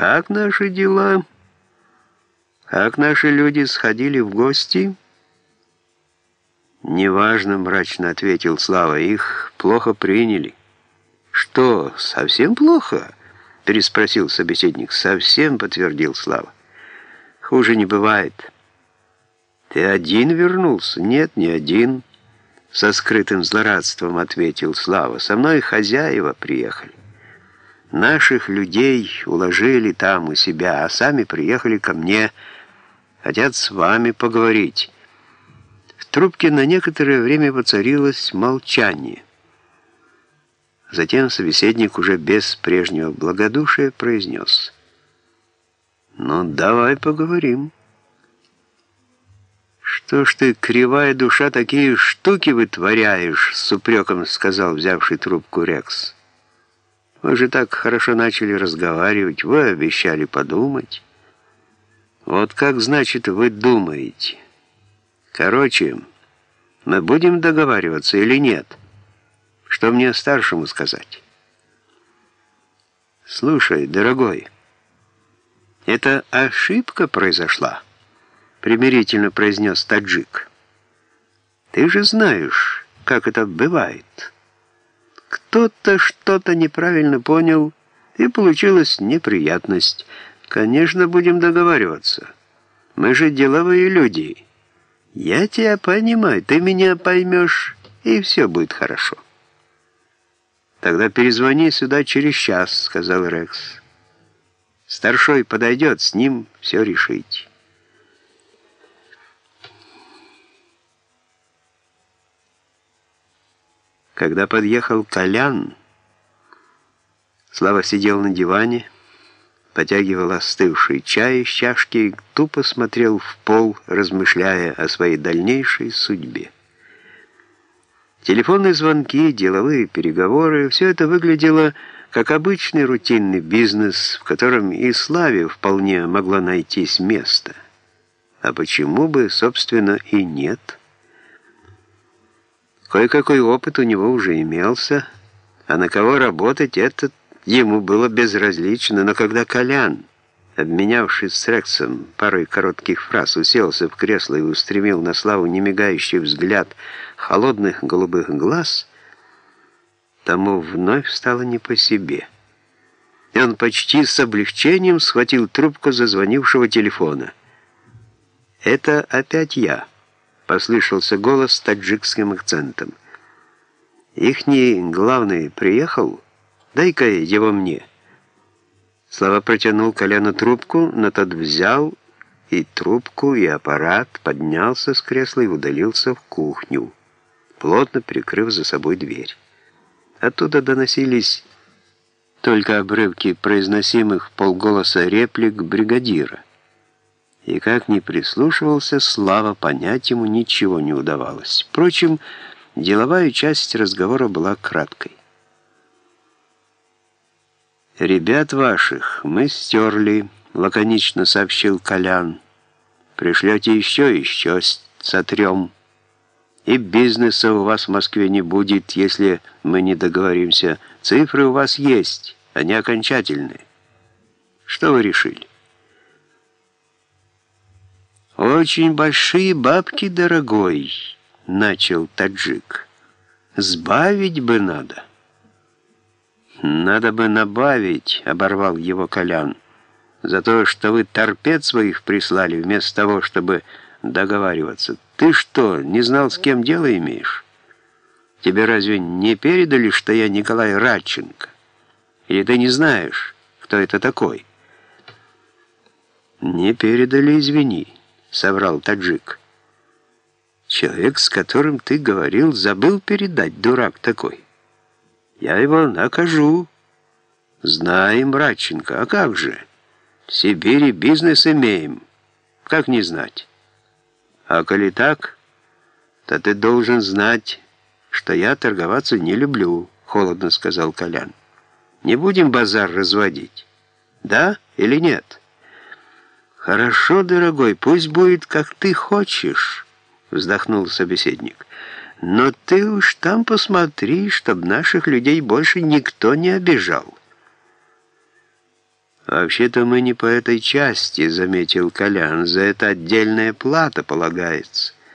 Как наши дела? Как наши люди сходили в гости? Неважно, мрачно ответил Слава, их плохо приняли. Что, совсем плохо? Переспросил собеседник. Совсем, подтвердил Слава. Хуже не бывает. Ты один вернулся? Нет, не один. Со скрытым злорадством ответил Слава. Со мной хозяева приехали. Наших людей уложили там у себя, а сами приехали ко мне. Хотят с вами поговорить. В трубке на некоторое время воцарилось молчание. Затем собеседник уже без прежнего благодушия произнес. «Ну, давай поговорим». «Что ж ты, кривая душа, такие штуки вытворяешь?» — с упреком сказал взявший трубку Рекс. «Вы же так хорошо начали разговаривать, вы обещали подумать». «Вот как, значит, вы думаете?» «Короче, мы будем договариваться или нет?» «Что мне старшему сказать?» «Слушай, дорогой, это ошибка произошла» примирительно произнес таджик. «Ты же знаешь, как это бывает. Кто-то что-то неправильно понял, и получилась неприятность. Конечно, будем договариваться. Мы же деловые люди. Я тебя понимаю, ты меня поймешь, и все будет хорошо». «Тогда перезвони сюда через час», — сказал Рекс. «Старшой подойдет, с ним все решить». Когда подъехал Колян, Слава сидел на диване, потягивал остывший чай из чашки тупо смотрел в пол, размышляя о своей дальнейшей судьбе. Телефонные звонки, деловые переговоры — все это выглядело как обычный рутинный бизнес, в котором и Славе вполне могло найтись место. А почему бы, собственно, и нет — Кое-какой опыт у него уже имелся, а на кого работать это ему было безразлично, но когда Колян, обменявшись с Рексом парой коротких фраз, уселся в кресло и устремил на Славу немигающий взгляд холодных голубых глаз, тому вновь стало не по себе. И он почти с облегчением схватил трубку зазвонившего телефона. «Это опять я» послышался голос с таджикским акцентом. «Ихний главный приехал? Дай-ка его мне». Слава протянул Коляну трубку, но тот взял и трубку, и аппарат, поднялся с кресла и удалился в кухню, плотно прикрыв за собой дверь. Оттуда доносились только обрывки произносимых полголоса реплик бригадира и как ни прислушивался, Слава понять ему ничего не удавалось. Впрочем, деловая часть разговора была краткой. «Ребят ваших мы стерли», — лаконично сообщил Колян. «Пришлете еще, еще сотрем. И бизнеса у вас в Москве не будет, если мы не договоримся. Цифры у вас есть, они окончательные. Что вы решили?» «Очень большие бабки, дорогой», — начал таджик. «Сбавить бы надо». «Надо бы набавить», — оборвал его Колян, «за то, что вы торпед своих прислали, вместо того, чтобы договариваться. Ты что, не знал, с кем дело имеешь? Тебе разве не передали, что я Николай Радченко? Или ты не знаешь, кто это такой?» «Не передали, извини». — соврал таджик. «Человек, с которым ты говорил, забыл передать, дурак такой. Я его накажу. Знаем, Радченко, а как же? В Сибири бизнес имеем. Как не знать? А коли так, то ты должен знать, что я торговаться не люблю», — холодно сказал Колян. «Не будем базар разводить. Да или нет?» «Хорошо, дорогой, пусть будет, как ты хочешь», — вздохнул собеседник. «Но ты уж там посмотри, чтоб наших людей больше никто не обижал». «Вообще-то мы не по этой части», — заметил Колян. «За это отдельная плата полагается».